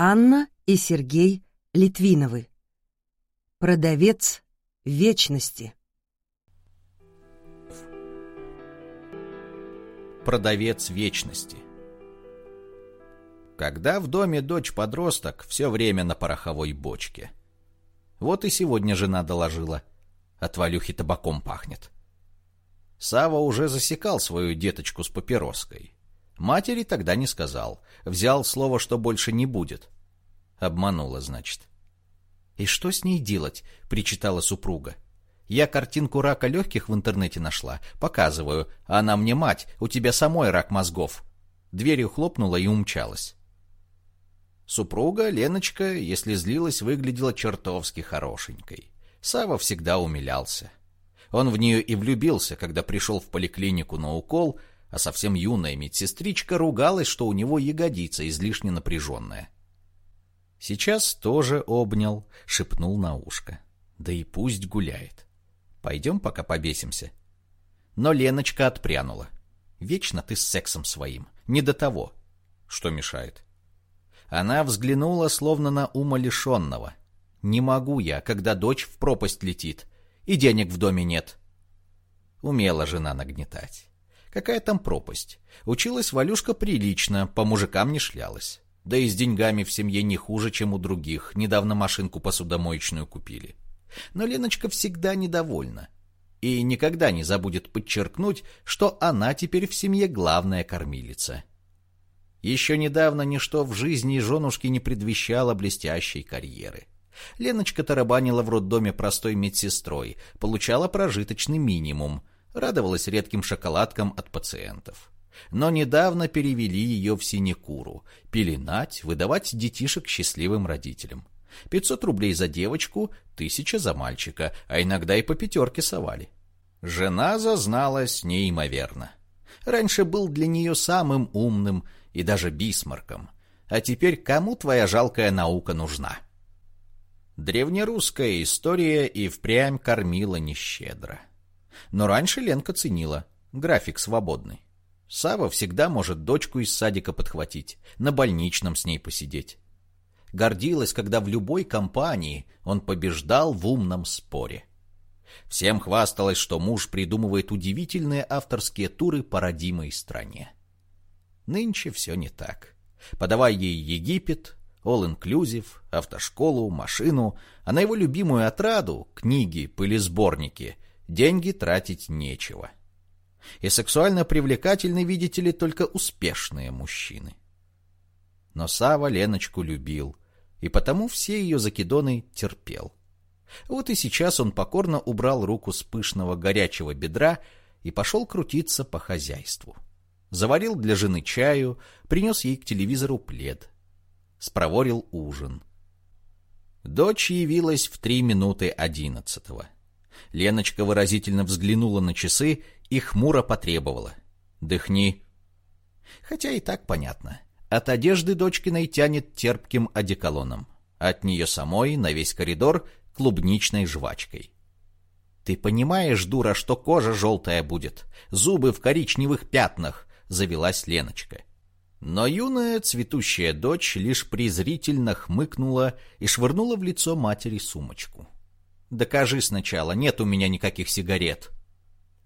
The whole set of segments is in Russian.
Анна и Сергей Литвиновы. Продавец вечности. Продавец вечности. Когда в доме дочь-подросток, все время на пороховой бочке. Вот и сегодня жена доложила. От Валюхи табаком пахнет. Сава уже засекал свою деточку с папироской. Матери тогда не сказал. Взял слово, что больше не будет. Обманула, значит. «И что с ней делать?» — причитала супруга. «Я картинку рака легких в интернете нашла. Показываю. Она мне мать, у тебя самой рак мозгов». Дверью хлопнула и умчалась. Супруга, Леночка, если злилась, выглядела чертовски хорошенькой. Сава всегда умилялся. Он в нее и влюбился, когда пришел в поликлинику на укол, а совсем юная медсестричка ругалась, что у него ягодица излишне напряженная. Сейчас тоже обнял, шепнул на ушко. Да и пусть гуляет. Пойдем, пока побесимся. Но Леночка отпрянула. Вечно ты с сексом своим. Не до того. Что мешает? Она взглянула, словно на ума лишенного. «Не могу я, когда дочь в пропасть летит, и денег в доме нет». Умела жена нагнетать. Какая там пропасть? Училась Валюшка прилично, по мужикам не шлялась. Да и с деньгами в семье не хуже, чем у других. Недавно машинку посудомоечную купили. Но Леночка всегда недовольна. И никогда не забудет подчеркнуть, что она теперь в семье главная кормилица. Еще недавно ничто в жизни женушки не предвещало блестящей карьеры. Леночка тарабанила в роддоме простой медсестрой, получала прожиточный минимум, радовалась редким шоколадкам от пациентов. Но недавно перевели ее в синекуру, пеленать, выдавать детишек счастливым родителям. 500 рублей за девочку, тысяча за мальчика, а иногда и по пятерке совали. Жена зазналась неимоверно. Раньше был для нее самым умным, и даже Бисмарком. А теперь кому твоя жалкая наука нужна? Древнерусская история и впрямь кормила нещедро. Но раньше Ленка ценила. График свободный. Сава всегда может дочку из садика подхватить, на больничном с ней посидеть. Гордилась, когда в любой компании он побеждал в умном споре. Всем хвасталась, что муж придумывает удивительные авторские туры по родимой стране. Нынче все не так. Подавай ей Египет, all-inclusive, автошколу, машину, а на его любимую отраду, книги, пылесборники, деньги тратить нечего. И сексуально привлекательны, видите ли, только успешные мужчины. Но Сава Леночку любил, и потому все ее закидоны терпел. Вот и сейчас он покорно убрал руку с пышного горячего бедра и пошел крутиться по хозяйству. — заварил для жены чаю, принес ей к телевизору плед. Спроворил ужин. Дочь явилась в три минуты одиннадцатого. Леночка выразительно взглянула на часы и хмуро потребовала. «Дыхни». Хотя и так понятно. От одежды дочкиной тянет терпким одеколоном. От нее самой на весь коридор клубничной жвачкой. Ты понимаешь, дура, что кожа желтая будет, зубы в коричневых пятнах, завелась Леночка. Но юная цветущая дочь лишь презрительно хмыкнула и швырнула в лицо матери сумочку. «Докажи сначала, нет у меня никаких сигарет».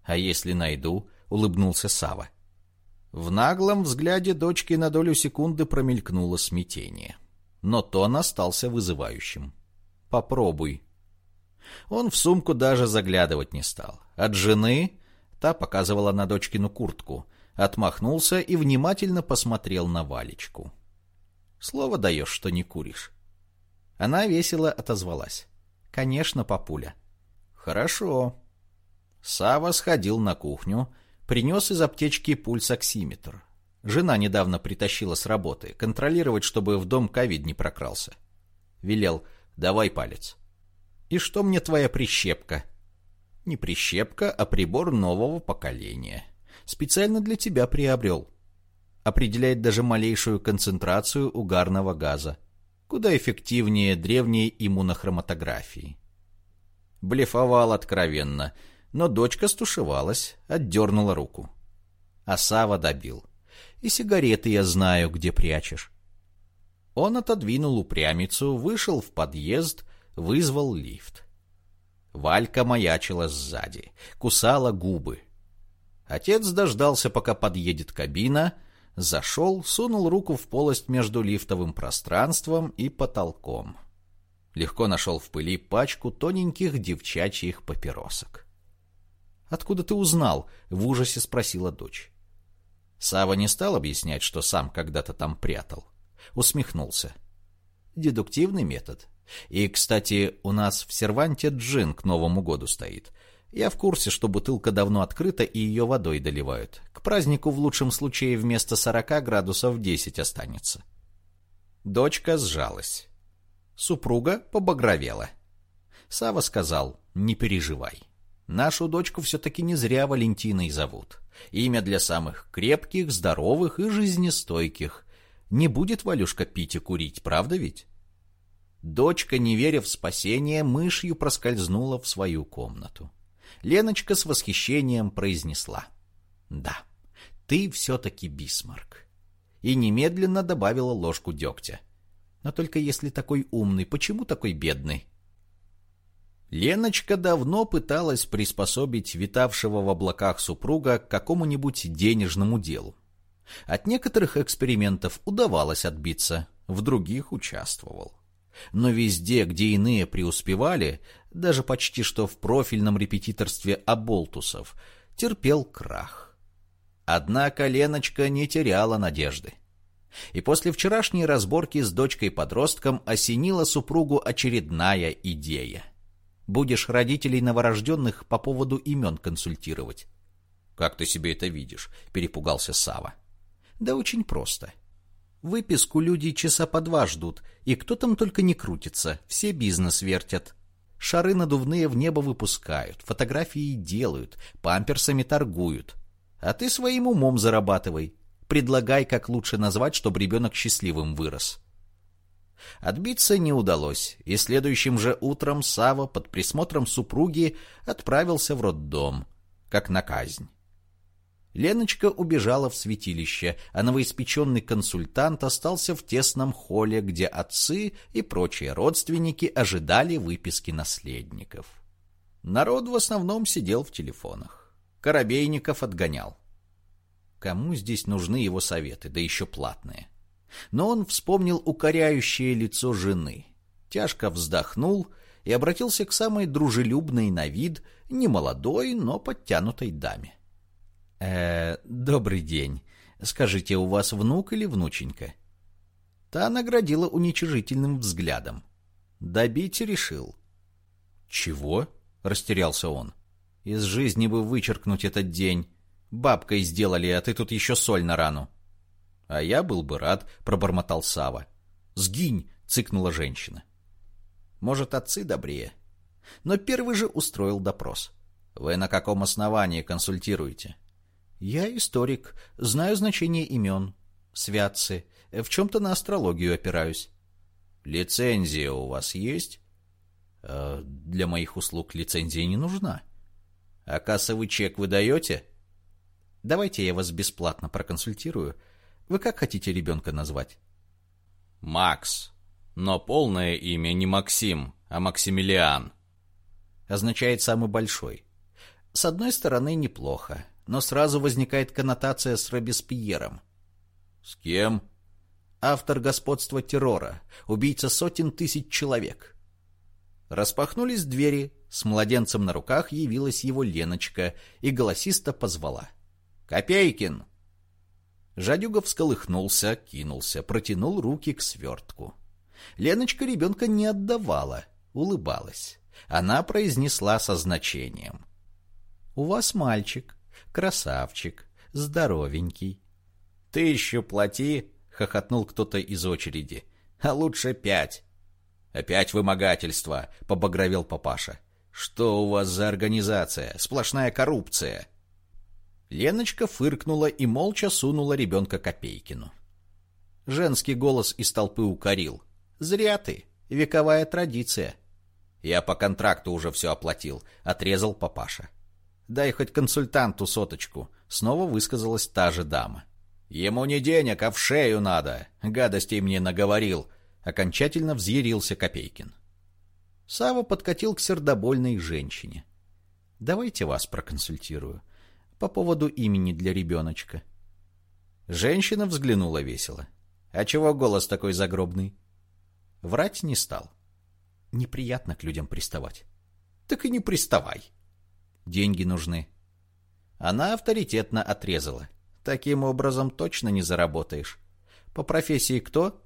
«А если найду?» — улыбнулся Сава. В наглом взгляде дочки на долю секунды промелькнуло смятение. Но тон остался вызывающим. «Попробуй». Он в сумку даже заглядывать не стал. От жены та показывала на дочкину куртку — отмахнулся и внимательно посмотрел на Валечку. «Слово даешь, что не куришь». Она весело отозвалась. «Конечно, папуля». «Хорошо». Сава сходил на кухню, принес из аптечки пульсоксиметр. Жена недавно притащила с работы, контролировать, чтобы в дом ковид не прокрался. Велел, давай палец. «И что мне твоя прищепка?» «Не прищепка, а прибор нового поколения». Специально для тебя приобрел. Определяет даже малейшую концентрацию угарного газа. Куда эффективнее древней иммунохроматографии. Блефовал откровенно, но дочка стушевалась, отдернула руку. А Сава добил. И сигареты я знаю, где прячешь. Он отодвинул упрямицу, вышел в подъезд, вызвал лифт. Валька маячила сзади, кусала губы. Отец дождался, пока подъедет кабина, зашел, сунул руку в полость между лифтовым пространством и потолком. Легко нашел в пыли пачку тоненьких девчачьих папиросок. «Откуда ты узнал?» — в ужасе спросила дочь. Сава не стал объяснять, что сам когда-то там прятал. Усмехнулся. Дедуктивный метод. И, кстати, у нас в серванте джин к Новому году стоит. Я в курсе, что бутылка давно открыта и ее водой доливают. К празднику в лучшем случае вместо 40 градусов 10 останется. Дочка сжалась. Супруга побагровела. Сава сказал, не переживай. Нашу дочку все-таки не зря Валентиной зовут. Имя для самых крепких, здоровых и жизнестойких. Не будет Валюшка пить и курить, правда ведь? Дочка, не веря в спасение, мышью проскользнула в свою комнату. Леночка с восхищением произнесла. «Да, ты все-таки Бисмарк». И немедленно добавила ложку дегтя. «Но только если такой умный, почему такой бедный?» Леночка давно пыталась приспособить витавшего в облаках супруга к какому-нибудь денежному делу. От некоторых экспериментов удавалось отбиться, в других участвовал. Но везде, где иные преуспевали, даже почти что в профильном репетиторстве оболтусов, терпел крах. Однако Леночка не теряла надежды. И после вчерашней разборки с дочкой-подростком осенила супругу очередная идея. Будешь родителей новорожденных по поводу имен консультировать. «Как ты себе это видишь?» — перепугался Сава. «Да очень просто. Выписку люди часа по два ждут, и кто там только не крутится, все бизнес вертят. Шары надувные в небо выпускают, фотографии делают, памперсами торгуют. А ты своим умом зарабатывай. Предлагай, как лучше назвать, чтобы ребенок счастливым вырос. Отбиться не удалось, и следующим же утром Сава под присмотром супруги отправился в роддом, как на казнь. Леночка убежала в святилище, а новоиспеченный консультант остался в тесном холле, где отцы и прочие родственники ожидали выписки наследников. Народ в основном сидел в телефонах. Коробейников отгонял. Кому здесь нужны его советы, да еще платные? Но он вспомнил укоряющее лицо жены, тяжко вздохнул и обратился к самой дружелюбной на вид, немолодой, но подтянутой даме. «Э, добрый день. Скажите, у вас внук или внученька?» Та наградила уничижительным взглядом. Добить решил. «Чего?» — растерялся он. «Из жизни бы вычеркнуть этот день. Бабкой сделали, а ты тут еще соль на рану». «А я был бы рад», — пробормотал Сава. «Сгинь!» — цыкнула женщина. «Может, отцы добрее?» Но первый же устроил допрос. «Вы на каком основании консультируете?» «Я историк, знаю значение имен, святцы, в чем-то на астрологию опираюсь». «Лицензия у вас есть?» э, «Для моих услуг лицензия не нужна». «А кассовый чек вы даете?» «Давайте я вас бесплатно проконсультирую. Вы как хотите ребенка назвать? Макс. Но полное имя не Максим, а Максимилиан. Означает «самый большой». С одной стороны, неплохо, но сразу возникает коннотация с Робеспьером. С кем? Автор господства террора, убийца сотен тысяч человек. Распахнулись двери, с младенцем на руках явилась его Леночка и голосисто позвала. «Копейкин!» Жадюга всколыхнулся, кинулся, протянул руки к свертку. Леночка ребенка не отдавала, улыбалась. Она произнесла со значением. «У вас мальчик, красавчик, здоровенький». «Тысячу плати!» — хохотнул кто-то из очереди. «А лучше пять». «Опять вымогательство!» — побагровел папаша. «Что у вас за организация? Сплошная коррупция!» Леночка фыркнула и молча сунула ребенка Копейкину. Женский голос из толпы укорил. «Зря ты. Вековая традиция». «Я по контракту уже все оплатил», — отрезал папаша. «Дай хоть консультанту соточку», — снова высказалась та же дама. Ему не денег, а в шею надо. Гадостей мне наговорил. Окончательно взъярился Копейкин. Сава подкатил к сердобольной женщине. Давайте вас проконсультирую. По поводу имени для ребеночка. Женщина взглянула весело. А чего голос такой загробный? Врать не стал. Неприятно к людям приставать. Так и не приставай. Деньги нужны. Она авторитетно отрезала. Таким образом точно не заработаешь. По профессии кто?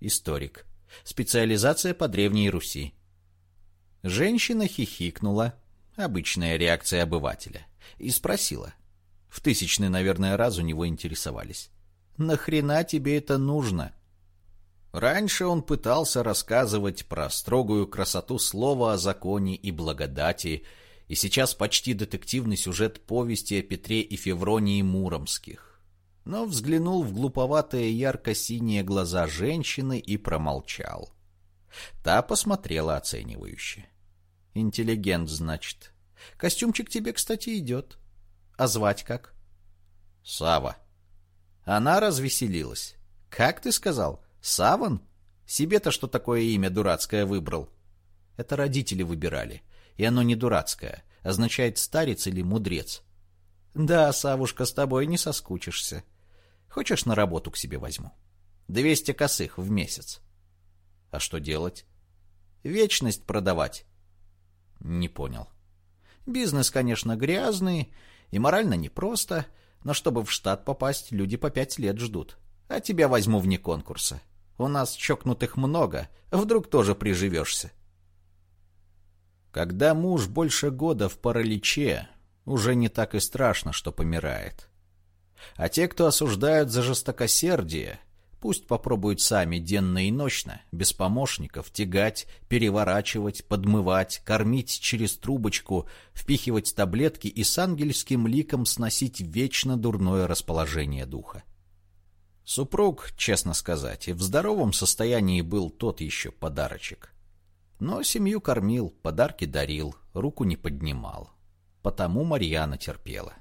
Историк. Специализация по Древней Руси. Женщина хихикнула, обычная реакция обывателя, и спросила. В тысячный, наверное, раз у него интересовались. «Нахрена тебе это нужно?» Раньше он пытался рассказывать про строгую красоту слова о законе и благодати, и сейчас почти детективный сюжет повести о Петре и Февронии Муромских. Но взглянул в глуповатые ярко-синие глаза женщины и промолчал. Та посмотрела оценивающе. «Интеллигент, значит. Костюмчик тебе, кстати, идет. А звать как?» «Сава». Она развеселилась. «Как ты сказал?» Саван? Себе-то что такое имя дурацкое выбрал? Это родители выбирали. И оно не дурацкое. Означает старец или мудрец. Да, Савушка, с тобой не соскучишься. Хочешь, на работу к себе возьму? Двести косых в месяц. А что делать? Вечность продавать. Не понял. Бизнес, конечно, грязный и морально непросто, но чтобы в штат попасть, люди по пять лет ждут. А тебя возьму вне конкурса. У нас чокнутых много, вдруг тоже приживешься. Когда муж больше года в параличе, уже не так и страшно, что помирает. А те, кто осуждают за жестокосердие, пусть попробуют сами денно и ночно, без помощников, тягать, переворачивать, подмывать, кормить через трубочку, впихивать таблетки и с ангельским ликом сносить вечно дурное расположение духа. Супруг, честно сказать, и в здоровом состоянии был тот еще подарочек. Но семью кормил, подарки дарил, руку не поднимал. Потому Марьяна терпела.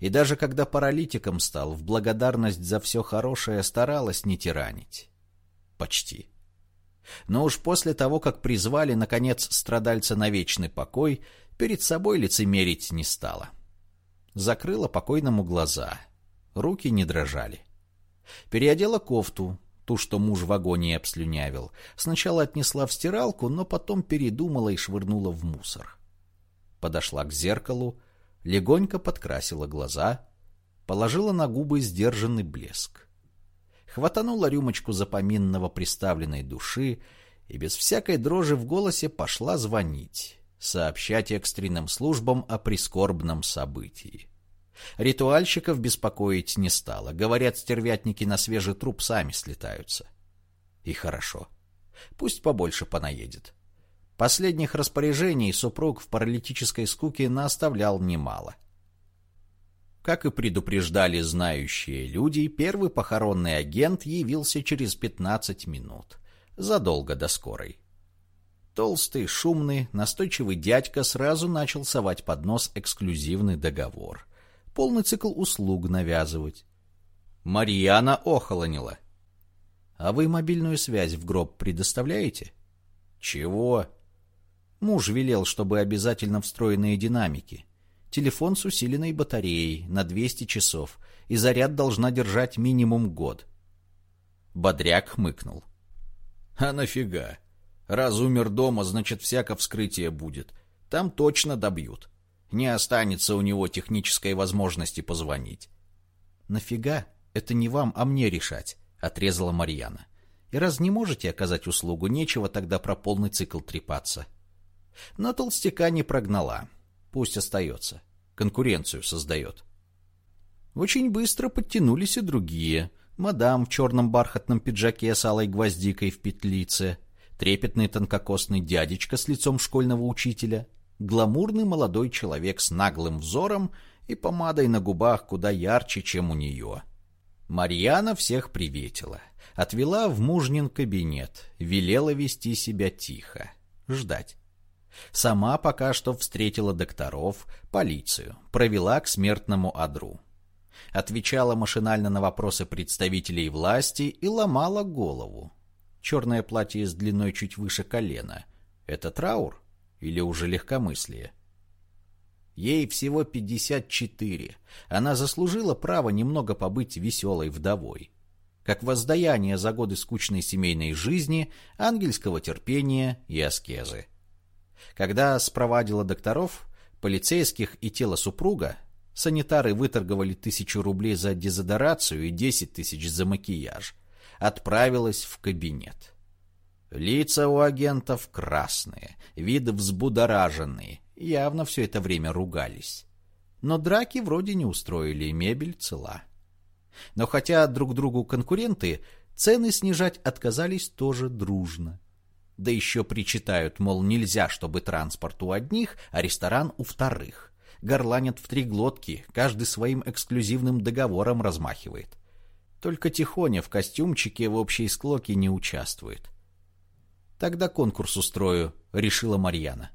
И даже когда паралитиком стал, в благодарность за все хорошее старалась не тиранить. Почти. Но уж после того, как призвали, наконец, страдальца на вечный покой, перед собой лицемерить не стала. Закрыла покойному глаза. Руки не дрожали. Переодела кофту, ту, что муж в агонии обслюнявил. Сначала отнесла в стиралку, но потом передумала и швырнула в мусор. Подошла к зеркалу, легонько подкрасила глаза, положила на губы сдержанный блеск. Хватанула рюмочку запоминного приставленной души и без всякой дрожи в голосе пошла звонить, сообщать экстренным службам о прискорбном событии. Ритуальщиков беспокоить не стало. Говорят, стервятники на свежий труп сами слетаются. И хорошо. Пусть побольше понаедет. Последних распоряжений супруг в паралитической скуке наоставлял немало. Как и предупреждали знающие люди, первый похоронный агент явился через 15 минут, задолго до скорой. Толстый, шумный, настойчивый дядька сразу начал совать под нос эксклюзивный договор полный цикл услуг навязывать. Марьяна охолонила. «А вы мобильную связь в гроб предоставляете?» «Чего?» Муж велел, чтобы обязательно встроенные динамики. Телефон с усиленной батареей на 200 часов, и заряд должна держать минимум год. Бодряк хмыкнул. «А нафига? Раз умер дома, значит, всяко вскрытие будет. Там точно добьют не останется у него технической возможности позвонить. «Нафига? Это не вам, а мне решать», — отрезала Марьяна. «И раз не можете оказать услугу, нечего тогда про полный цикл трепаться». Но толстяка не прогнала. Пусть остается. Конкуренцию создает. Очень быстро подтянулись и другие. Мадам в черном бархатном пиджаке с алой гвоздикой в петлице, трепетный тонкокосный дядечка с лицом школьного учителя — гламурный молодой человек с наглым взором и помадой на губах куда ярче, чем у нее. Марьяна всех приветила, отвела в мужнин кабинет, велела вести себя тихо, ждать. Сама пока что встретила докторов, полицию, провела к смертному одру. Отвечала машинально на вопросы представителей власти и ломала голову. Черное платье с длиной чуть выше колена. Это траур или уже легкомыслие? Ей всего 54. Она заслужила право немного побыть веселой вдовой. Как воздаяние за годы скучной семейной жизни, ангельского терпения и аскезы. Когда спровадила докторов, полицейских и тело супруга, санитары выторговали тысячу рублей за дезодорацию и десять тысяч за макияж, отправилась в кабинет. Лица у агентов красные, виды взбудораженные, явно все это время ругались. Но драки вроде не устроили, мебель цела. Но хотя друг другу конкуренты, цены снижать отказались тоже дружно. Да еще причитают, мол, нельзя, чтобы транспорт у одних, а ресторан у вторых. Горланят в три глотки, каждый своим эксклюзивным договором размахивает. Только Тихоня в костюмчике в общей склоке не участвует. «Тогда конкурс устрою», — решила Марьяна.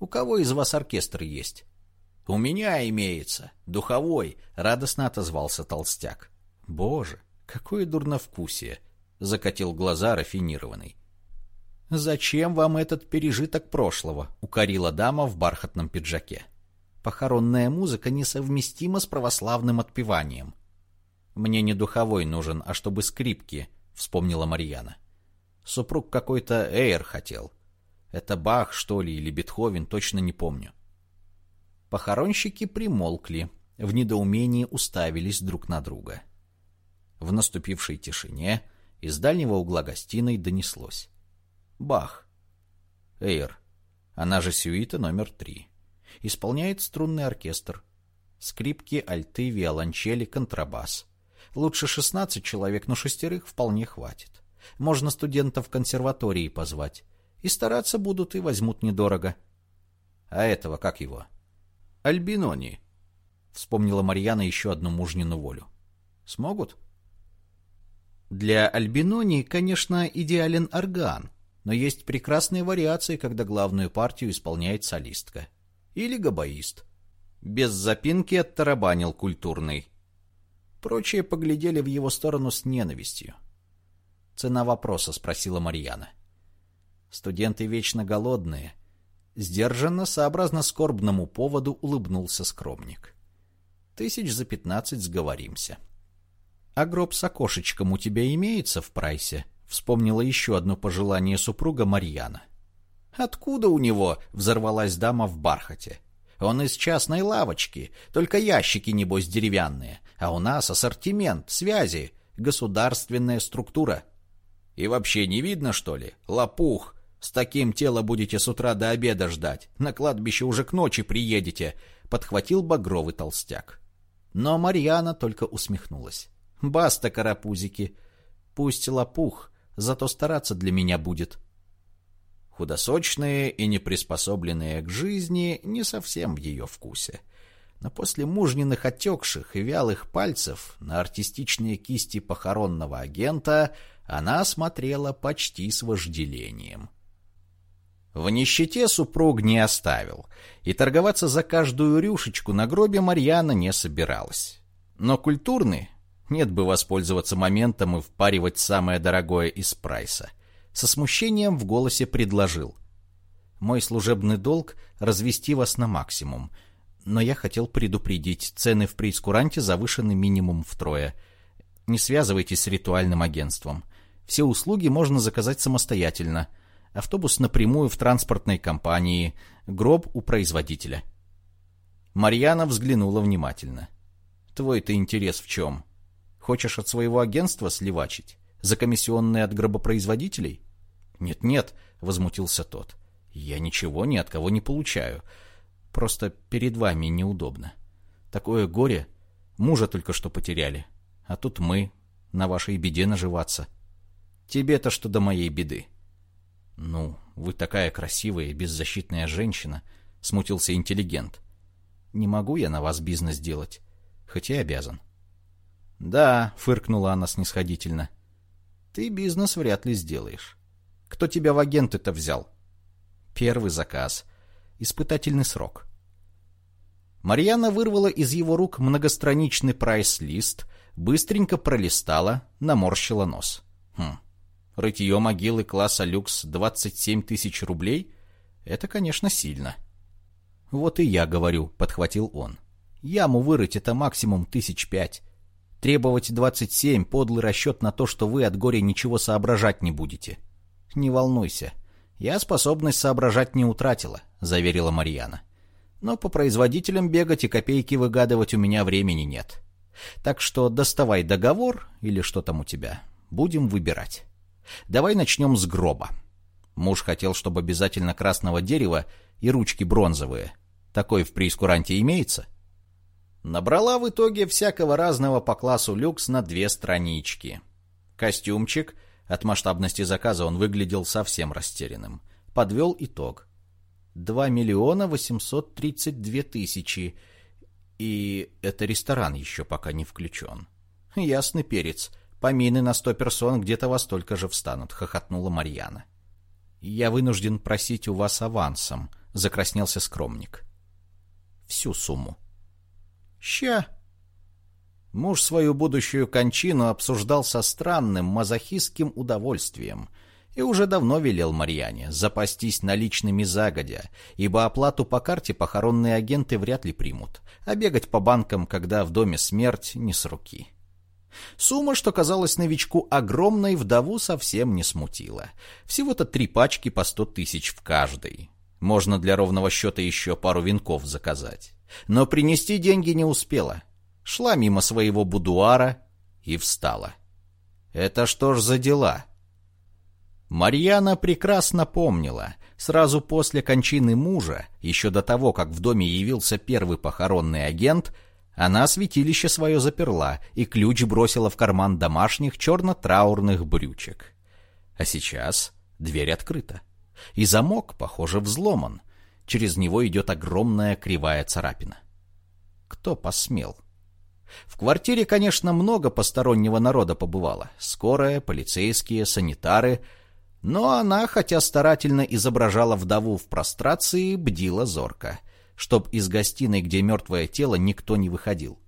«У кого из вас оркестр есть?» «У меня имеется. Духовой», — радостно отозвался толстяк. «Боже, какое дурновкусие!» — закатил глаза рафинированный. «Зачем вам этот пережиток прошлого?» — укорила дама в бархатном пиджаке. «Похоронная музыка несовместима с православным отпеванием». «Мне не духовой нужен, а чтобы скрипки», — вспомнила Марьяна. «Супруг какой-то эйр хотел. Это Бах, что ли, или Бетховен, точно не помню». Похоронщики примолкли, в недоумении уставились друг на друга. В наступившей тишине из дальнего угла гостиной донеслось. Бах. Эйр. Она же сюита номер три. Исполняет струнный оркестр. Скрипки, альты, виолончели, контрабас. Лучше 16 человек, но шестерых вполне хватит. Можно студентов консерватории позвать. И стараться будут, и возьмут недорого. А этого, как его? Альбинони. Вспомнила Марьяна еще одну мужнину волю. Смогут? Для Альбинони, конечно, идеален орган, но есть прекрасные вариации, когда главную партию исполняет солистка. Или габаист. Без запинки оттарабанил культурный. Прочие поглядели в его сторону с ненавистью. «Цена вопроса?» — спросила Марьяна. Студенты вечно голодные. Сдержанно, сообразно скорбному поводу, улыбнулся скромник. «Тысяч за пятнадцать сговоримся». «А гроб с окошечком у тебя имеется в прайсе?» Вспомнила еще одно пожелание супруга Марьяна. «Откуда у него?» — взорвалась дама в бархате. «Он из частной лавочки, только ящики, небось, деревянные. А у нас ассортимент, связи, государственная структура». «И вообще не видно, что ли? Лопух! С таким тело будете с утра до обеда ждать. На кладбище уже к ночи приедете», — подхватил багровый толстяк. Но Марьяна только усмехнулась. «Баста, карапузики! Пусть лопух, зато стараться для меня будет. Худосочные и неприспособленные к жизни не совсем в ее вкусе. Но после мужниных отекших и вялых пальцев на артистичные кисти похоронного агента она смотрела почти с вожделением. В нищете супруг не оставил, и торговаться за каждую рюшечку на гробе Марьяна не собиралась. Но культурный, нет бы воспользоваться моментом и впаривать самое дорогое из прайса. Со смущением в голосе предложил. «Мой служебный долг — развести вас на максимум. Но я хотел предупредить, цены в прейскуранте завышены минимум втрое. Не связывайтесь с ритуальным агентством. Все услуги можно заказать самостоятельно. Автобус напрямую в транспортной компании, гроб у производителя». Марьяна взглянула внимательно. «Твой-то интерес в чем?» Хочешь от своего агентства сливачить? За комиссионные от гробопроизводителей? Нет-нет, возмутился тот. Я ничего ни от кого не получаю. Просто перед вами неудобно. Такое горе. Мужа только что потеряли. А тут мы на вашей беде наживаться. Тебе-то что до моей беды? Ну, вы такая красивая и беззащитная женщина, смутился интеллигент. Не могу я на вас бизнес делать, хоть и обязан. «Да», — фыркнула она снисходительно. «Ты бизнес вряд ли сделаешь. Кто тебя в агенты-то взял?» «Первый заказ. Испытательный срок». Марьяна вырвала из его рук многостраничный прайс-лист, быстренько пролистала, наморщила нос. Хм, рытье могилы класса люкс 27 тысяч рублей? Это, конечно, сильно. Вот и я говорю, подхватил он. Яму вырыть это максимум тысяч пять. Требовать 27 — подлый расчет на то, что вы от горя ничего соображать не будете. Не волнуйся. Я способность соображать не утратила, заверила Марьяна но по производителям бегать и копейки выгадывать у меня времени нет. Так что доставай договор или что там у тебя. Будем выбирать. Давай начнем с гроба. Муж хотел, чтобы обязательно красного дерева и ручки бронзовые. Такой в прейскуранте имеется? Набрала в итоге всякого разного по классу люкс на две странички. Костюмчик. От масштабности заказа он выглядел совсем растерянным. Подвел итог. 2 миллиона 832 тысячи. И это ресторан еще пока не включен. Ясный перец. Помины на сто персон где-то во столько же встанут, хохотнула Марьяна. Я вынужден просить у вас авансом, закраснелся скромник. Всю сумму. Ща. Муж свою будущую кончину обсуждал со странным мазохистским удовольствием — и уже давно велел Марьяне запастись наличными загодя, ибо оплату по карте похоронные агенты вряд ли примут, а бегать по банкам, когда в доме смерть, не с руки. Сумма, что казалась новичку огромной, вдову совсем не смутила. Всего-то три пачки по сто тысяч в каждой. Можно для ровного счета еще пару венков заказать. Но принести деньги не успела. Шла мимо своего будуара и встала. «Это что ж за дела?» Марьяна прекрасно помнила, сразу после кончины мужа, еще до того, как в доме явился первый похоронный агент, она святилище свое заперла и ключ бросила в карман домашних черно-траурных брючек. А сейчас дверь открыта. И замок, похоже, взломан. Через него идет огромная кривая царапина. Кто посмел? В квартире, конечно, много постороннего народа побывало. Скорая, полицейские, санитары — но она, хотя старательно изображала вдову в прострации, бдила зорко, чтоб из гостиной, где мертвое тело, никто не выходил.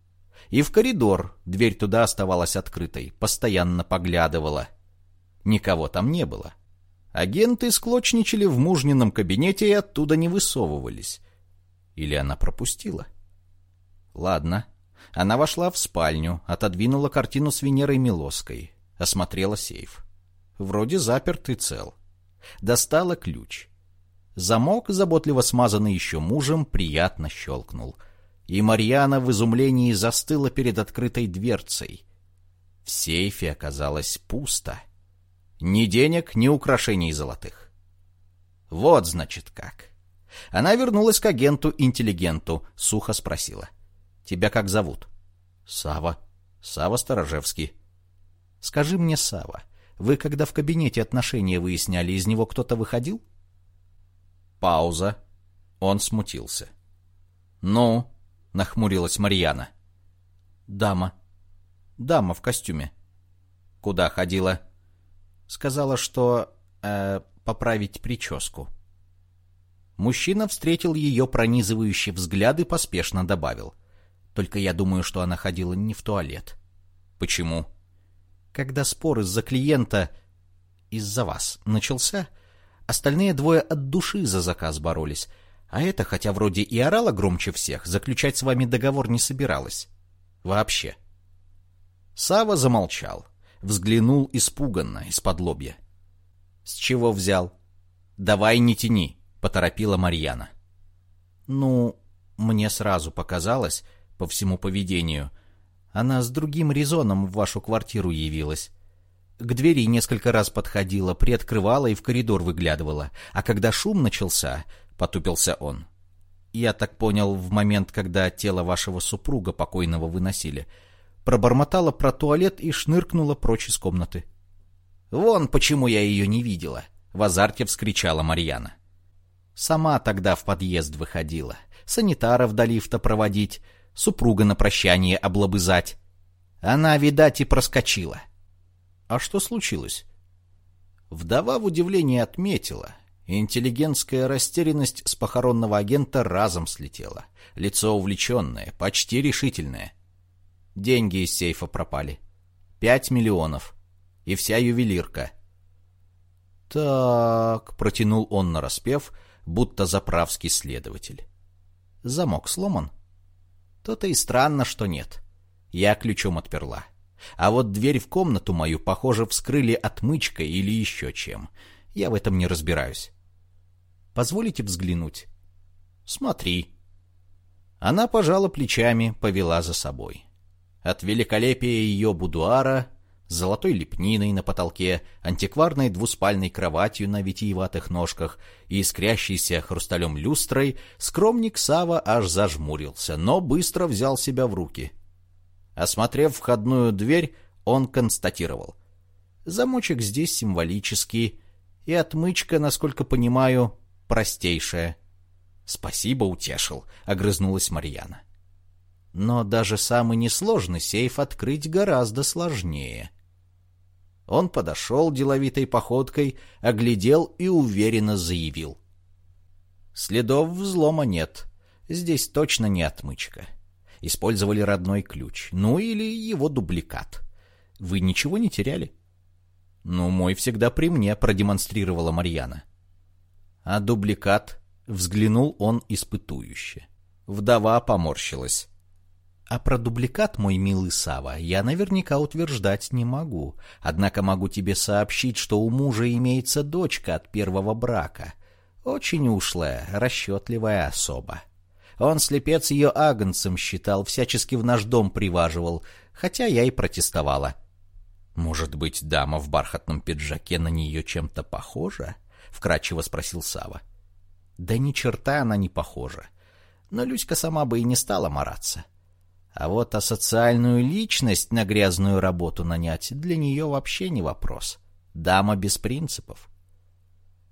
И в коридор, дверь туда оставалась открытой, постоянно поглядывала. Никого там не было. Агенты склочничали в мужнином кабинете и оттуда не высовывались. Или она пропустила? Ладно. Она вошла в спальню, отодвинула картину с Венерой Милоской, осмотрела сейф. Вроде заперт и цел. Достала ключ. Замок, заботливо смазанный еще мужем, приятно щелкнул. И Марьяна в изумлении застыла перед открытой дверцей. В сейфе оказалось пусто. Ни денег, ни украшений золотых. Вот, значит, как. Она вернулась к агенту-интеллигенту, сухо спросила. «Тебя как зовут?» «Сава». «Сава Сторожевский». «Скажи мне, Сава, вы, когда в кабинете отношения выясняли, из него кто-то выходил? Пауза. Он смутился. «Ну?» — нахмурилась Марьяна. «Дама. Дама в костюме». «Куда ходила?» «Сказала, что... Э, поправить прическу». Мужчина встретил ее пронизывающий взгляд и поспешно добавил. «Только я думаю, что она ходила не в туалет». «Почему?» Когда спор из-за клиента, из-за вас, начался, остальные двое от души за заказ боролись, а это, хотя вроде и орала громче всех, заключать с вами договор не собиралась. Вообще. Сава замолчал, взглянул испуганно, из-под лобья. «С чего взял?» «Давай не тяни», — поторопила Марьяна. «Ну, мне сразу показалось, по всему поведению, она с другим резоном в вашу квартиру явилась. К двери несколько раз подходила, приоткрывала и в коридор выглядывала. А когда шум начался, потупился он. Я так понял, в момент, когда тело вашего супруга покойного выносили, пробормотала про туалет и шныркнула прочь из комнаты. «Вон почему я ее не видела!» — в азарте вскричала Марьяна. Сама тогда в подъезд выходила, санитаров до лифта проводить, супруга на прощание облобызать. Она, видать, и проскочила. А что случилось? Вдова в удивлении отметила. Интеллигентская растерянность с похоронного агента разом слетела. Лицо увлеченное, почти решительное. Деньги из сейфа пропали. Пять миллионов. И вся ювелирка. «Так», — протянул он нараспев, будто заправский следователь. «Замок сломан?» То-то и странно, что нет. Я ключом отперла. А вот дверь в комнату мою, похоже, вскрыли отмычкой или еще чем. Я в этом не разбираюсь. Позволите взглянуть? Смотри. Она пожала плечами, повела за собой. От великолепия ее будуара, золотой лепниной на потолке, антикварной двуспальной кроватью на витиеватых ножках и искрящейся хрусталем люстрой, скромник Сава аж зажмурился, но быстро взял себя в руки. Осмотрев входную дверь, он констатировал. Замочек здесь символический, и отмычка, насколько понимаю, простейшая. Спасибо, утешил, огрызнулась Марьяна. Но даже самый несложный сейф открыть гораздо сложнее. Он подошел деловитой походкой, оглядел и уверенно заявил. Следов взлома нет. Здесь точно не отмычка. Использовали родной ключ, ну или его дубликат. Вы ничего не теряли? Ну, мой всегда при мне, продемонстрировала Марьяна. А дубликат? Взглянул он испытующе. Вдова поморщилась. А про дубликат, мой милый Сава, я наверняка утверждать не могу. Однако могу тебе сообщить, что у мужа имеется дочка от первого брака. Очень ушлая, расчетливая особа. Он слепец ее агнцем считал, всячески в наш дом приваживал, хотя я и протестовала. Может быть, дама в бархатном пиджаке на нее чем-то похожа? —— вкратчиво спросил Сава. Да ни черта она не похожа. Но Люська сама бы и не стала мараться. А вот а социальную личность на грязную работу нанять для нее вообще не вопрос. Дама без принципов.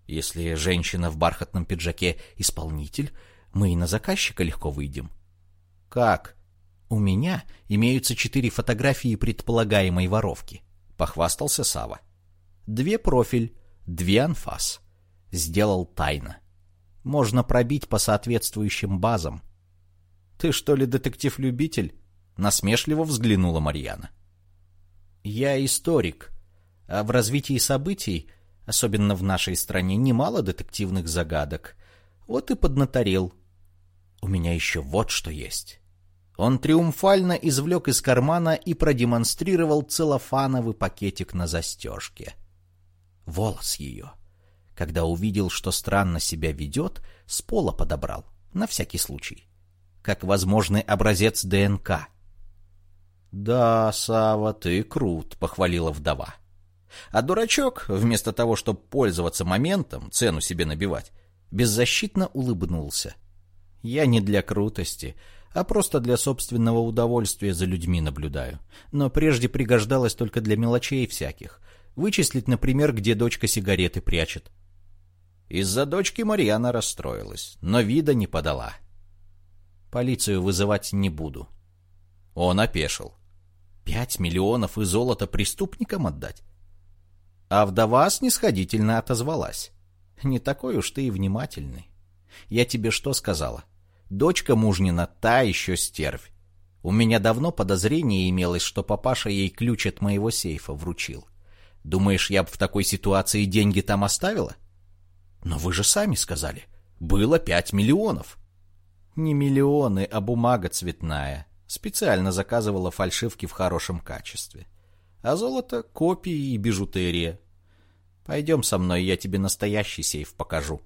Если женщина в бархатном пиджаке исполнитель, мы и на заказчика легко выйдем. Как? У меня имеются четыре фотографии предполагаемой воровки, похвастался Сава. Две профиль, две анфас сделал тайно. Можно пробить по соответствующим базам. «Ты что ли детектив-любитель?» — насмешливо взглянула Марьяна. «Я историк, а в развитии событий, особенно в нашей стране, немало детективных загадок. Вот и поднаторел. У меня еще вот что есть». Он триумфально извлек из кармана и продемонстрировал целлофановый пакетик на застежке. Волос ее — когда увидел, что странно себя ведет, с пола подобрал, на всякий случай. Как возможный образец ДНК. «Да, Сава, ты крут», — похвалила вдова. А дурачок, вместо того, чтобы пользоваться моментом, цену себе набивать, беззащитно улыбнулся. «Я не для крутости, а просто для собственного удовольствия за людьми наблюдаю. Но прежде пригождалось только для мелочей всяких. Вычислить, например, где дочка сигареты прячет. Из-за дочки Марьяна расстроилась, но вида не подала. Полицию вызывать не буду. Он опешил. Пять миллионов и золото преступникам отдать? А вдова снисходительно отозвалась. Не такой уж ты и внимательный. Я тебе что сказала? Дочка мужнина та еще стервь. У меня давно подозрение имелось, что папаша ей ключ от моего сейфа вручил. Думаешь, я бы в такой ситуации деньги там оставила? — но вы же сами сказали, было пять миллионов. Не миллионы, а бумага цветная. Специально заказывала фальшивки в хорошем качестве. А золото — копии и бижутерия. Пойдем со мной, я тебе настоящий сейф покажу.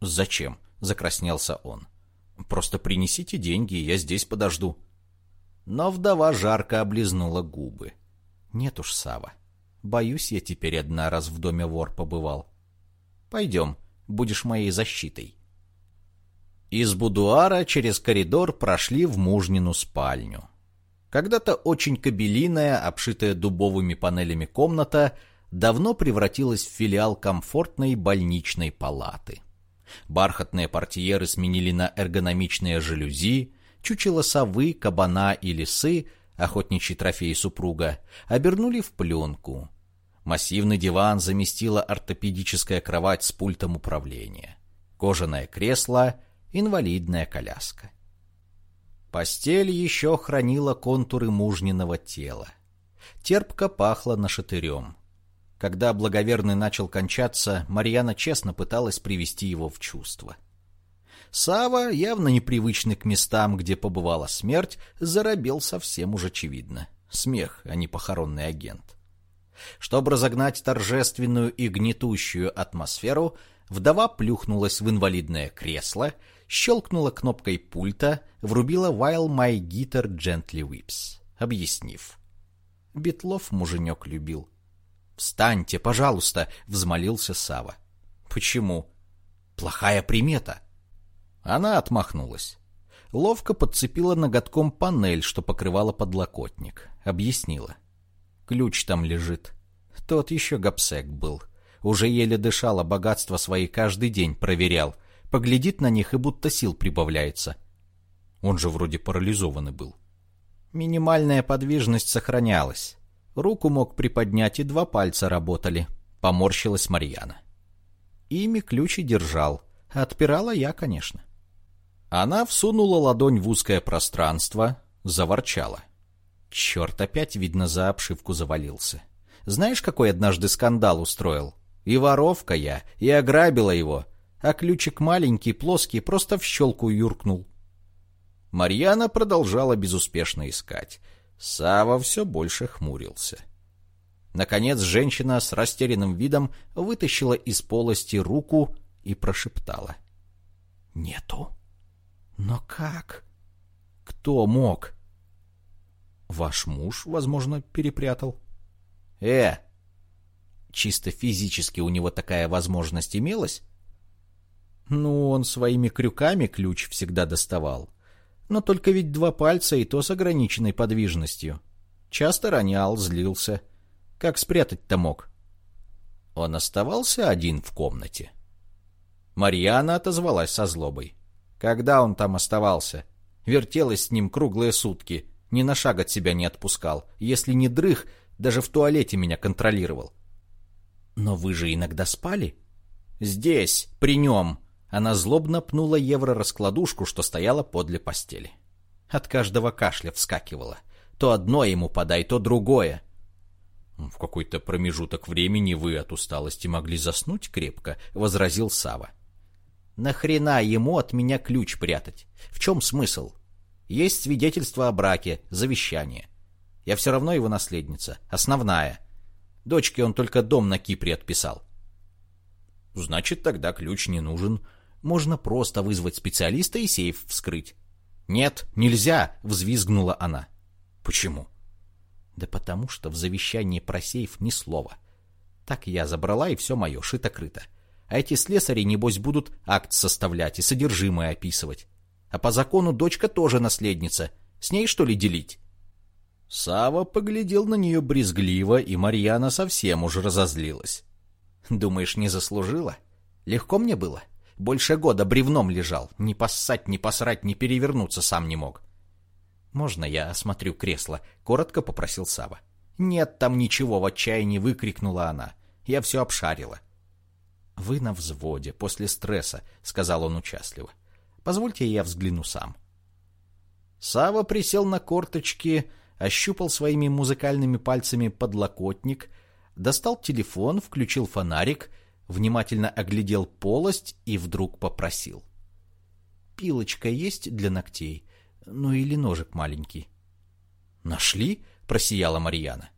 Зачем? — закраснелся он. Просто принесите деньги, я здесь подожду. Но вдова жарко облизнула губы. Нет уж, Сава. Боюсь, я теперь одна раз в доме вор побывал. Пойдем, будешь моей защитой. Из будуара через коридор прошли в мужнину спальню. Когда-то очень кабелиная, обшитая дубовыми панелями комната, давно превратилась в филиал комфортной больничной палаты. Бархатные портьеры сменили на эргономичные жалюзи, чучело совы, кабана и лисы, охотничьи трофеи супруга, обернули в пленку. Массивный диван заместила ортопедическая кровать с пультом управления. Кожаное кресло, инвалидная коляска. Постель еще хранила контуры мужниного тела. Терпко пахло нашатырем. Когда благоверный начал кончаться, Марьяна честно пыталась привести его в чувство. Сава, явно непривычный к местам, где побывала смерть, заробел совсем уж очевидно. Смех, а не похоронный агент. Чтобы разогнать торжественную и гнетущую атмосферу, вдова плюхнулась в инвалидное кресло, щелкнула кнопкой пульта, врубила «While my guitar gently weeps», объяснив. Бетлов муженек любил. «Встаньте, пожалуйста!» — взмолился Сава. «Почему?» «Плохая примета!» Она отмахнулась. Ловко подцепила ноготком панель, что покрывала подлокотник. Объяснила. Ключ там лежит. Тот еще гопсек был. Уже еле дышала, богатство свои каждый день проверял. Поглядит на них и будто сил прибавляется. Он же вроде парализованный был. Минимальная подвижность сохранялась. Руку мог приподнять, и два пальца работали. Поморщилась Марьяна. Ими ключ и держал. Отпирала я, конечно. Она всунула ладонь в узкое пространство, заворчала. Черт, опять, видно, за обшивку завалился. Знаешь, какой однажды скандал устроил? И воровка я, и ограбила его, а ключик маленький, плоский, просто в щелку юркнул. Марьяна продолжала безуспешно искать. Сава все больше хмурился. Наконец женщина с растерянным видом вытащила из полости руку и прошептала. «Нету». «Но как?» «Кто мог?» «Ваш муж, возможно, перепрятал». «Э!» Чисто физически у него такая возможность имелась? Ну, он своими крюками ключ всегда доставал. Но только ведь два пальца и то с ограниченной подвижностью. Часто ронял, злился. Как спрятать-то мог? Он оставался один в комнате. Марьяна отозвалась со злобой. Когда он там оставался? Вертелась с ним круглые сутки. Ни на шаг от себя не отпускал. Если не дрых, даже в туалете меня контролировал. Но вы же иногда спали? Здесь, при нем. Она злобно пнула евро-раскладушку, что стояла подле постели. От каждого кашля вскакивала. То одно ему подай, то другое. В какой-то промежуток времени вы от усталости могли заснуть крепко, возразил Сава. Нахрена ему от меня ключ прятать? В чем смысл? Есть свидетельство о браке, завещание. Я все равно его наследница, основная. Дочке он только дом на Кипре отписал. Значит, тогда ключ не нужен. Можно просто вызвать специалиста и сейф вскрыть. Нет, нельзя, взвизгнула она. Почему? Да потому что в завещании про сейф ни слова. Так я забрала, и все мое, шито-крыто. А эти слесари, небось, будут акт составлять и содержимое описывать. А по закону дочка тоже наследница. С ней, что ли, делить? Сава поглядел на нее брезгливо, и Марьяна совсем уже разозлилась. «Думаешь, не заслужила? Легко мне было? Больше года бревном лежал. Ни поссать, ни посрать, ни перевернуться сам не мог». «Можно я осмотрю кресло?» — коротко попросил Сава. «Нет там ничего!» — в отчаянии выкрикнула она. «Я все обшарила. «Вы на взводе, после стресса», — сказал он участливо. «Позвольте я взгляну сам». Сава присел на корточки, ощупал своими музыкальными пальцами подлокотник, достал телефон, включил фонарик, внимательно оглядел полость и вдруг попросил. «Пилочка есть для ногтей? Ну или ножик маленький?» «Нашли?» — просияла Марьяна.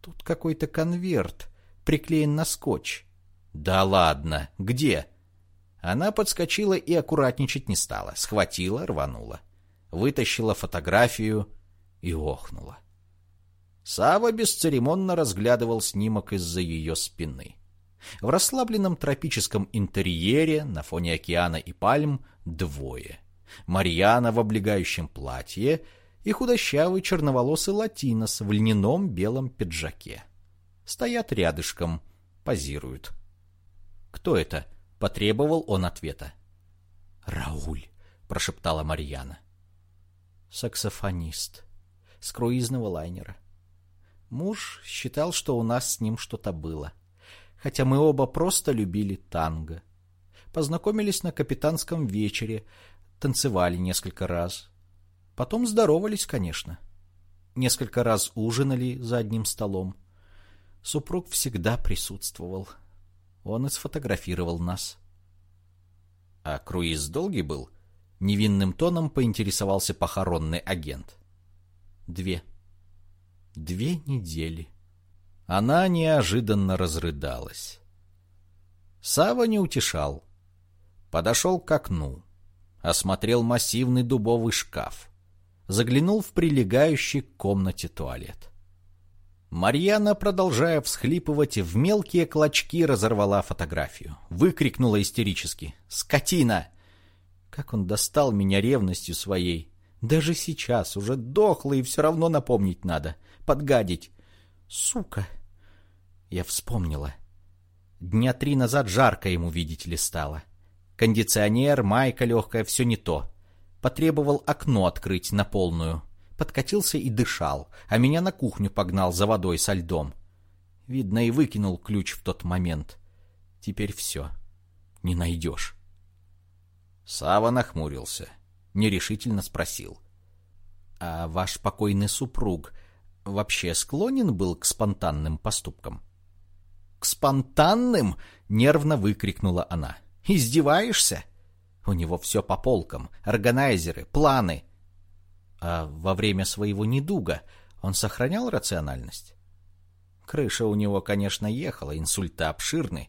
«Тут какой-то конверт, приклеен на скотч. «Да ладно! Где?» Она подскочила и аккуратничать не стала. Схватила, рванула. Вытащила фотографию и охнула. Сава бесцеремонно разглядывал снимок из-за ее спины. В расслабленном тропическом интерьере на фоне океана и пальм двое. Марьяна в облегающем платье и худощавый черноволосый латинос в льняном белом пиджаке. Стоят рядышком, позируют. «Кто это?» — потребовал он ответа. «Рауль», — прошептала Марьяна. «Саксофонист. С круизного лайнера. Муж считал, что у нас с ним что-то было. Хотя мы оба просто любили танго. Познакомились на капитанском вечере, танцевали несколько раз. Потом здоровались, конечно. Несколько раз ужинали за одним столом. Супруг всегда присутствовал. Он и сфотографировал нас. А круиз долгий был? Невинным тоном поинтересовался похоронный агент. Две. Две недели. Она неожиданно разрыдалась. Сава не утешал. Подошел к окну. Осмотрел массивный дубовый шкаф. Заглянул в прилегающий к комнате туалет. Марьяна, продолжая всхлипывать, в мелкие клочки разорвала фотографию. Выкрикнула истерически. «Скотина!» Как он достал меня ревностью своей. Даже сейчас, уже дохло, и все равно напомнить надо. Подгадить. Сука! Я вспомнила. Дня три назад жарко ему, видите ли, стало. Кондиционер, майка легкая, все не то. Потребовал окно открыть на полную подкатился и дышал, а меня на кухню погнал за водой со льдом. Видно, и выкинул ключ в тот момент. Теперь все. Не найдешь. Сава нахмурился. Нерешительно спросил. «А ваш покойный супруг вообще склонен был к спонтанным поступкам?» «К спонтанным?» — нервно выкрикнула она. «Издеваешься? У него все по полкам. Органайзеры, планы. А во время своего недуга он сохранял рациональность? Крыша у него, конечно, ехала, инсульты обширны,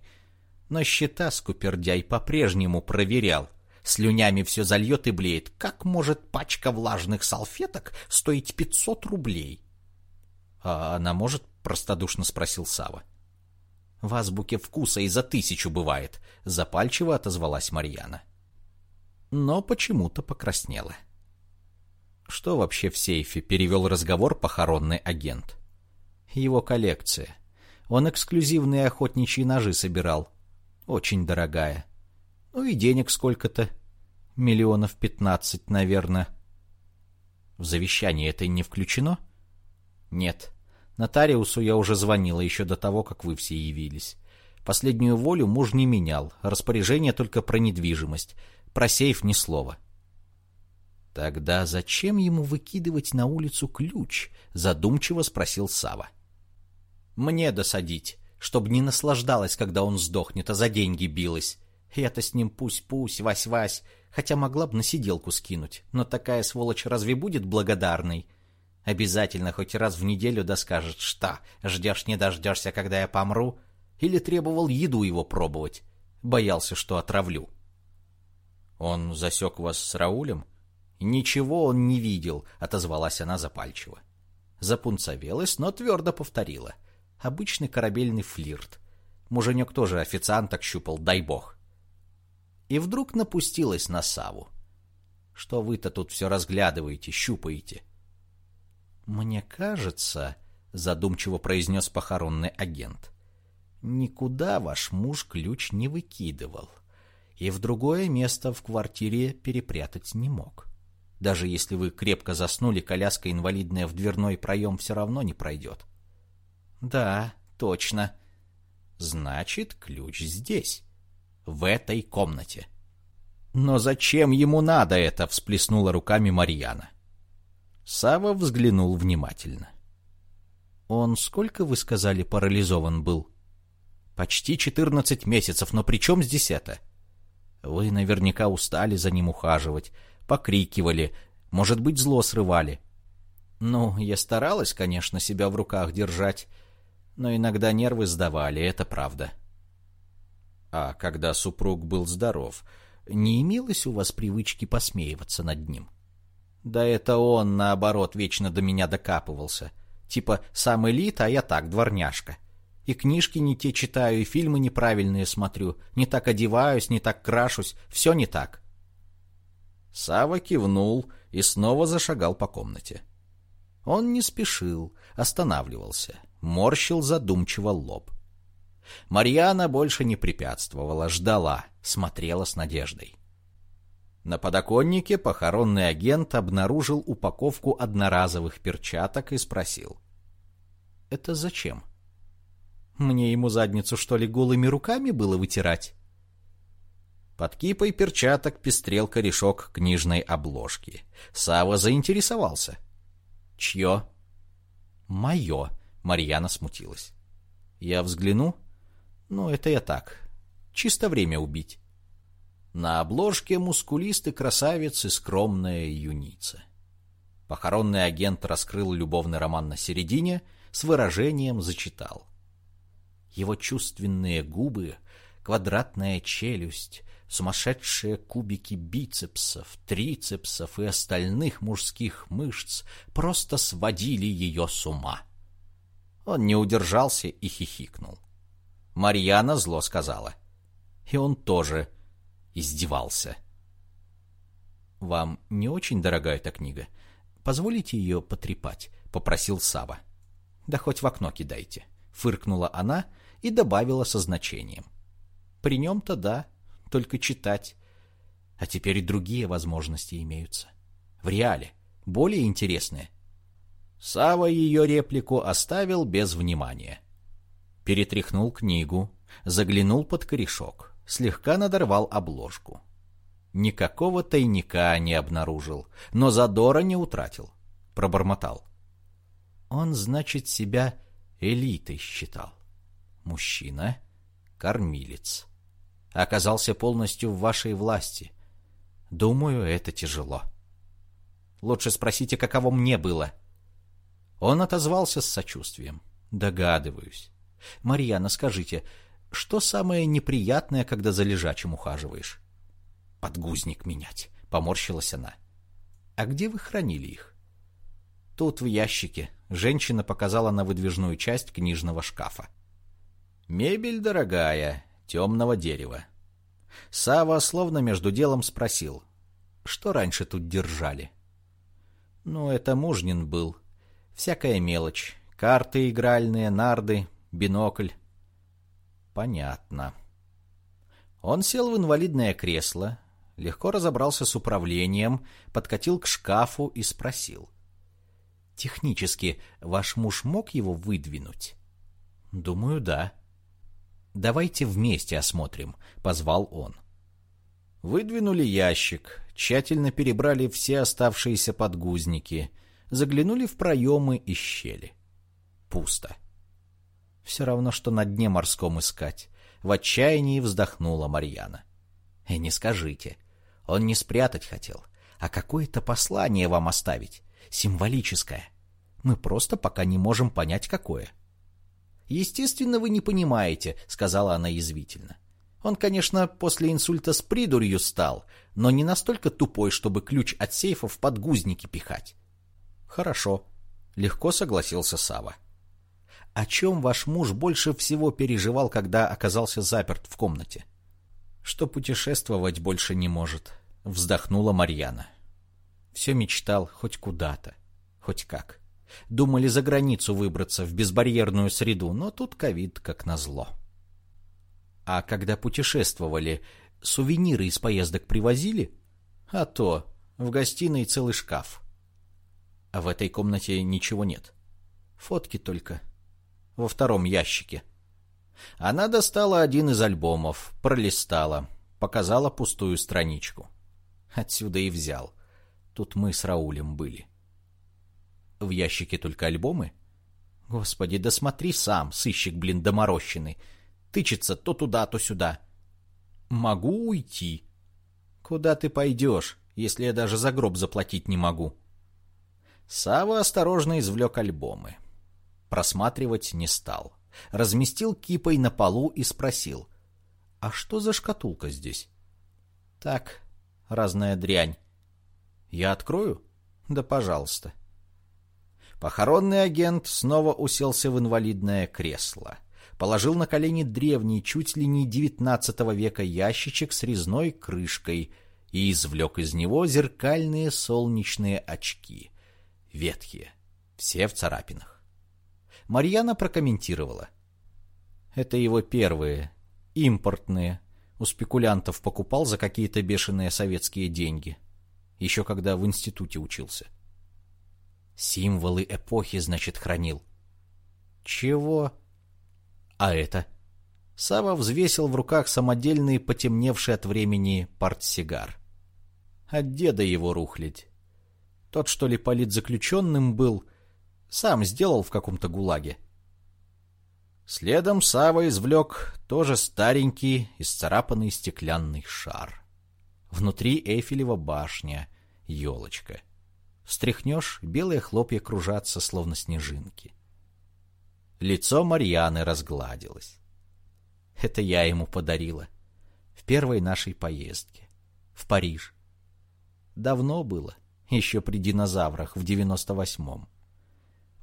но счета скупердяй по-прежнему проверял. Слюнями все зальет и блеет. Как может пачка влажных салфеток стоить 500 рублей? — А она может? — простодушно спросил Сава. В азбуке вкуса и за тысячу бывает, — запальчиво отозвалась Марьяна. Но почему-то покраснела. Что вообще в сейфе? Перевел разговор похоронный агент. Его коллекция. Он эксклюзивные охотничьи ножи собирал. Очень дорогая. Ну и денег сколько-то. Миллионов пятнадцать, наверное. В завещание это не включено? Нет. Нотариусу я уже звонила еще до того, как вы все явились. Последнюю волю муж не менял. Распоряжение только про недвижимость. Про сейф ни слова. Тогда зачем ему выкидывать на улицу ключ? Задумчиво спросил Сава. Мне досадить, чтобы не наслаждалась, когда он сдохнет, а за деньги билась. Я-то с ним пусть-пусть, вась-вась, хотя могла бы на сиделку скинуть, но такая сволочь разве будет благодарной? Обязательно хоть раз в неделю доскажет, что ждешь не дождешься, когда я помру, или требовал еду его пробовать, боялся, что отравлю. Он засек вас с Раулем? «Ничего он не видел», — отозвалась она запальчиво. Запунцовелась, но твердо повторила. Обычный корабельный флирт. Муженек тоже официанток щупал, дай бог. И вдруг напустилась на Саву. «Что вы-то тут все разглядываете, щупаете?» «Мне кажется», — задумчиво произнес похоронный агент, «никуда ваш муж ключ не выкидывал» и в другое место в квартире перепрятать не мог. Даже если вы крепко заснули, коляска инвалидная в дверной проем все равно не пройдет. Да, точно. Значит, ключ здесь, в этой комнате. Но зачем ему надо это? Всплеснула руками Марьяна. Сава взглянул внимательно. Он сколько, вы сказали, парализован был? Почти четырнадцать месяцев, но при чем здесь это? Вы наверняка устали за ним ухаживать покрикивали, может быть, зло срывали. Ну, я старалась, конечно, себя в руках держать, но иногда нервы сдавали, это правда. А когда супруг был здоров, не имелось у вас привычки посмеиваться над ним? Да это он, наоборот, вечно до меня докапывался. Типа, сам элит, а я так, дворняжка. И книжки не те читаю, и фильмы неправильные смотрю. Не так одеваюсь, не так крашусь. Все не так. Сава кивнул и снова зашагал по комнате. Он не спешил, останавливался, морщил задумчиво лоб. Марьяна больше не препятствовала, ждала, смотрела с надеждой. На подоконнике похоронный агент обнаружил упаковку одноразовых перчаток и спросил. Это зачем? Мне ему задницу, что ли, голыми руками было вытирать? Под кипой перчаток пестрел корешок книжной обложки. Сава заинтересовался. «Чье?» «Мое», — Марьяна смутилась. «Я взгляну?» «Ну, это я так. Чисто время убить». На обложке мускулистый красавец и скромная юница. Похоронный агент раскрыл любовный роман на середине, с выражением зачитал. Его чувственные губы, квадратная челюсть, сумасшедшие кубики бицепсов, трицепсов и остальных мужских мышц просто сводили ее с ума. Он не удержался и хихикнул. Марьяна зло сказала. И он тоже издевался. «Вам не очень дорога эта книга? Позволите ее потрепать?» — попросил Сава. «Да хоть в окно кидайте», — фыркнула она и добавила со значением. «При нем-то да, только читать. А теперь и другие возможности имеются. В реале, более интересные». Сава ее реплику оставил без внимания. Перетряхнул книгу, заглянул под корешок, слегка надорвал обложку. Никакого тайника не обнаружил, но задора не утратил. Пробормотал. Он, значит, себя элитой считал. Мужчина, кормилец. Оказался полностью в вашей власти. Думаю, это тяжело. Лучше спросите, каково мне было. Он отозвался с сочувствием. Догадываюсь. Марьяна, скажите, что самое неприятное, когда за лежачим ухаживаешь? Подгузник менять, поморщилась она. А где вы хранили их? Тут в ящике. Женщина показала на выдвижную часть книжного шкафа. Мебель дорогая, темного дерева. Сава словно между делом спросил, что раньше тут держали. Ну, это мужнин был. Всякая мелочь. Карты игральные, нарды, бинокль. Понятно. Он сел в инвалидное кресло, легко разобрался с управлением, подкатил к шкафу и спросил. Технически ваш муж мог его выдвинуть? Думаю, да. Давайте вместе осмотрим, позвал он. Выдвинули ящик, тщательно перебрали все оставшиеся подгузники, заглянули в проемы и щели. Пусто. Все равно, что на дне морском искать. В отчаянии вздохнула Марьяна. И не скажите. Он не спрятать хотел, а какое-то послание вам оставить символическое. Мы просто пока не можем понять, какое. «Естественно, вы не понимаете», — сказала она язвительно. «Он, конечно, после инсульта с придурью стал, но не настолько тупой, чтобы ключ от сейфа в подгузники пихать». «Хорошо», — легко согласился Сава. «О чем ваш муж больше всего переживал, когда оказался заперт в комнате?» «Что путешествовать больше не может», — вздохнула Марьяна. Все мечтал хоть куда-то, хоть как. Думали за границу выбраться в безбарьерную среду, но тут ковид как назло. А когда путешествовали, сувениры из поездок привозили? А то, в гостиной целый шкаф. А в этой комнате ничего нет. Фотки только. Во втором ящике. Она достала один из альбомов, пролистала, показала пустую страничку. Отсюда и взял. Тут мы с Раулем были. В ящике только альбомы? Господи, да смотри сам, сыщик, блин, доморощенный. Тычется то туда, то сюда. Могу уйти. Куда ты пойдешь, если я даже за гроб заплатить не могу? Сава осторожно извлек альбомы. Просматривать не стал. Разместил кипой на полу и спросил. «А что за шкатулка здесь?» «Так, разная дрянь. Я открою? Да, пожалуйста. Похоронный агент снова уселся в инвалидное кресло. Положил на колени древний, чуть ли не девятнадцатого века ящичек с резной крышкой и извлек из него зеркальные солнечные очки. Ветхие, все в царапинах. Марьяна прокомментировала. Это его первые, импортные. У спекулянтов покупал за какие-то бешеные советские деньги еще когда в институте учился. Символы эпохи, значит, хранил. Чего? А это? Сава взвесил в руках самодельный, потемневший от времени портсигар. От деда его рухлядь. Тот, что ли, политзаключенным был, сам сделал в каком-то гулаге. Следом Сава извлек тоже старенький, исцарапанный стеклянный шар. Внутри Эйфелева башня, елочка. Встряхнешь, белые хлопья кружатся, словно снежинки. Лицо Марьяны разгладилось. Это я ему подарила. В первой нашей поездке. В Париж. Давно было, еще при динозаврах, в девяносто восьмом.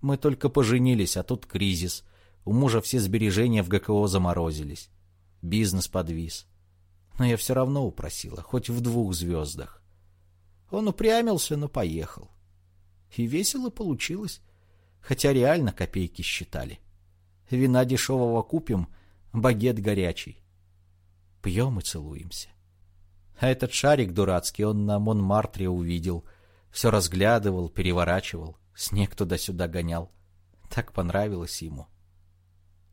Мы только поженились, а тут кризис. У мужа все сбережения в ГКО заморозились. Бизнес подвис. Но я все равно упросила, хоть в двух звездах. Он упрямился, но поехал. И весело получилось, хотя реально копейки считали. Вина дешевого купим, багет горячий. Пьем и целуемся. А этот шарик дурацкий он на Монмартре увидел. Все разглядывал, переворачивал, снег туда-сюда гонял. Так понравилось ему.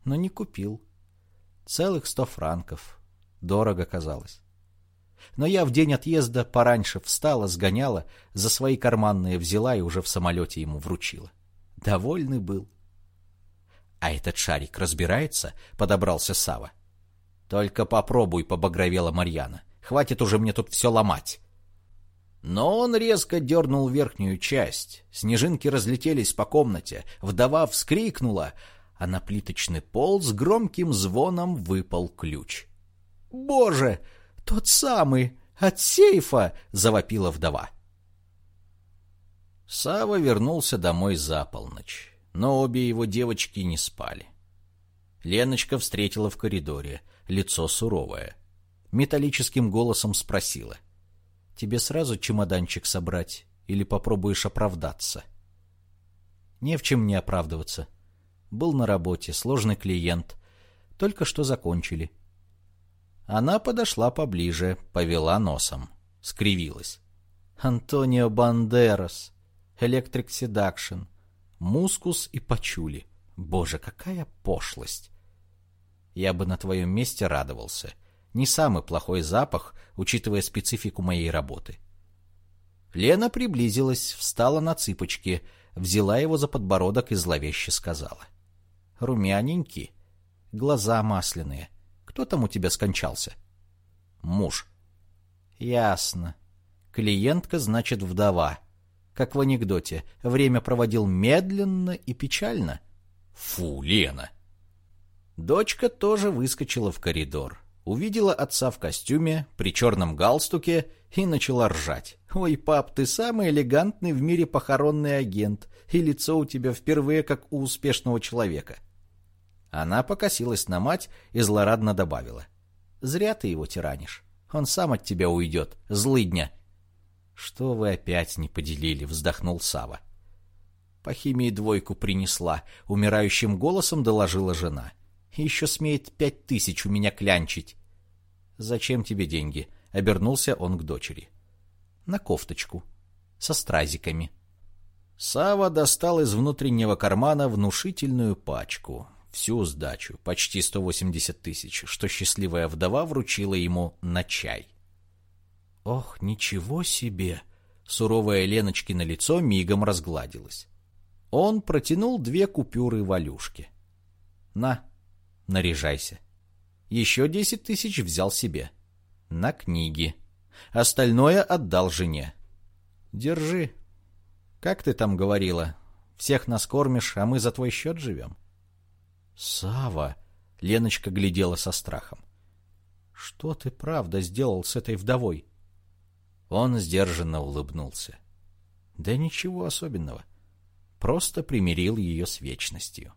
Но не купил. Целых сто франков. Дорого казалось. Но я в день отъезда пораньше встала, сгоняла, за свои карманные взяла и уже в самолете ему вручила. Довольный был. А этот шарик разбирается? Подобрался Сава. Только попробуй, побагровела Марьяна. Хватит уже мне тут все ломать. Но он резко дернул верхнюю часть. Снежинки разлетелись по комнате. Вдова вскрикнула, а на плиточный пол с громким звоном выпал ключ. «Боже, тот самый, от сейфа!» — завопила вдова. Сава вернулся домой за полночь, но обе его девочки не спали. Леночка встретила в коридоре, лицо суровое. Металлическим голосом спросила. «Тебе сразу чемоданчик собрать или попробуешь оправдаться?» «Не в чем не оправдываться. Был на работе, сложный клиент. Только что закончили. Она подошла поближе, повела носом. Скривилась. Антонио Бандерас. Electric Seduction. Мускус и Пачули. Боже, какая пошлость. Я бы на твоем месте радовался. Не самый плохой запах, учитывая специфику моей работы. Лена приблизилась, встала на цыпочки, взяла его за подбородок и зловеще сказала. Румяненький, глаза масляные — кто там у тебя скончался? Муж. Ясно. Клиентка, значит, вдова. Как в анекдоте. Время проводил медленно и печально. Фу, Лена. Дочка тоже выскочила в коридор. Увидела отца в костюме, при черном галстуке и начала ржать. «Ой, пап, ты самый элегантный в мире похоронный агент, и лицо у тебя впервые как у успешного человека». Она покосилась на мать и злорадно добавила. «Зря ты его тиранишь. Он сам от тебя уйдет, злыдня». «Что вы опять не поделили?» — вздохнул Сава. «По химии двойку принесла», — умирающим голосом доложила жена. «Еще смеет пять тысяч у меня клянчить». «Зачем тебе деньги?» — обернулся он к дочери. «На кофточку. Со стразиками». Сава достал из внутреннего кармана внушительную пачку всю сдачу, почти 180 тысяч, что счастливая вдова вручила ему на чай. «Ох, ничего себе!» Суровое Леночкино лицо мигом разгладилось. Он протянул две купюры Валюшке. «На, наряжайся. Еще десять тысяч взял себе. На книги. Остальное отдал жене. Держи. Как ты там говорила? Всех нас кормишь, а мы за твой счет живем?» Сава, Леночка глядела со страхом. Что ты правда сделал с этой вдовой? Он сдержанно улыбнулся. Да ничего особенного. Просто примирил ее с вечностью.